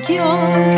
叫。